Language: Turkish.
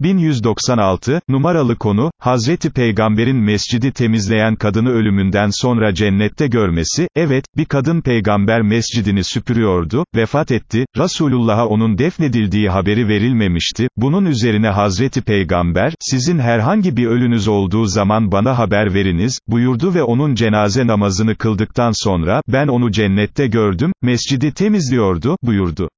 1196, numaralı konu, Hazreti Peygamber'in mescidi temizleyen kadını ölümünden sonra cennette görmesi, evet, bir kadın peygamber mescidini süpürüyordu, vefat etti, Resulullah'a onun defnedildiği haberi verilmemişti, bunun üzerine Hazreti Peygamber, sizin herhangi bir ölünüz olduğu zaman bana haber veriniz, buyurdu ve onun cenaze namazını kıldıktan sonra, ben onu cennette gördüm, mescidi temizliyordu, buyurdu.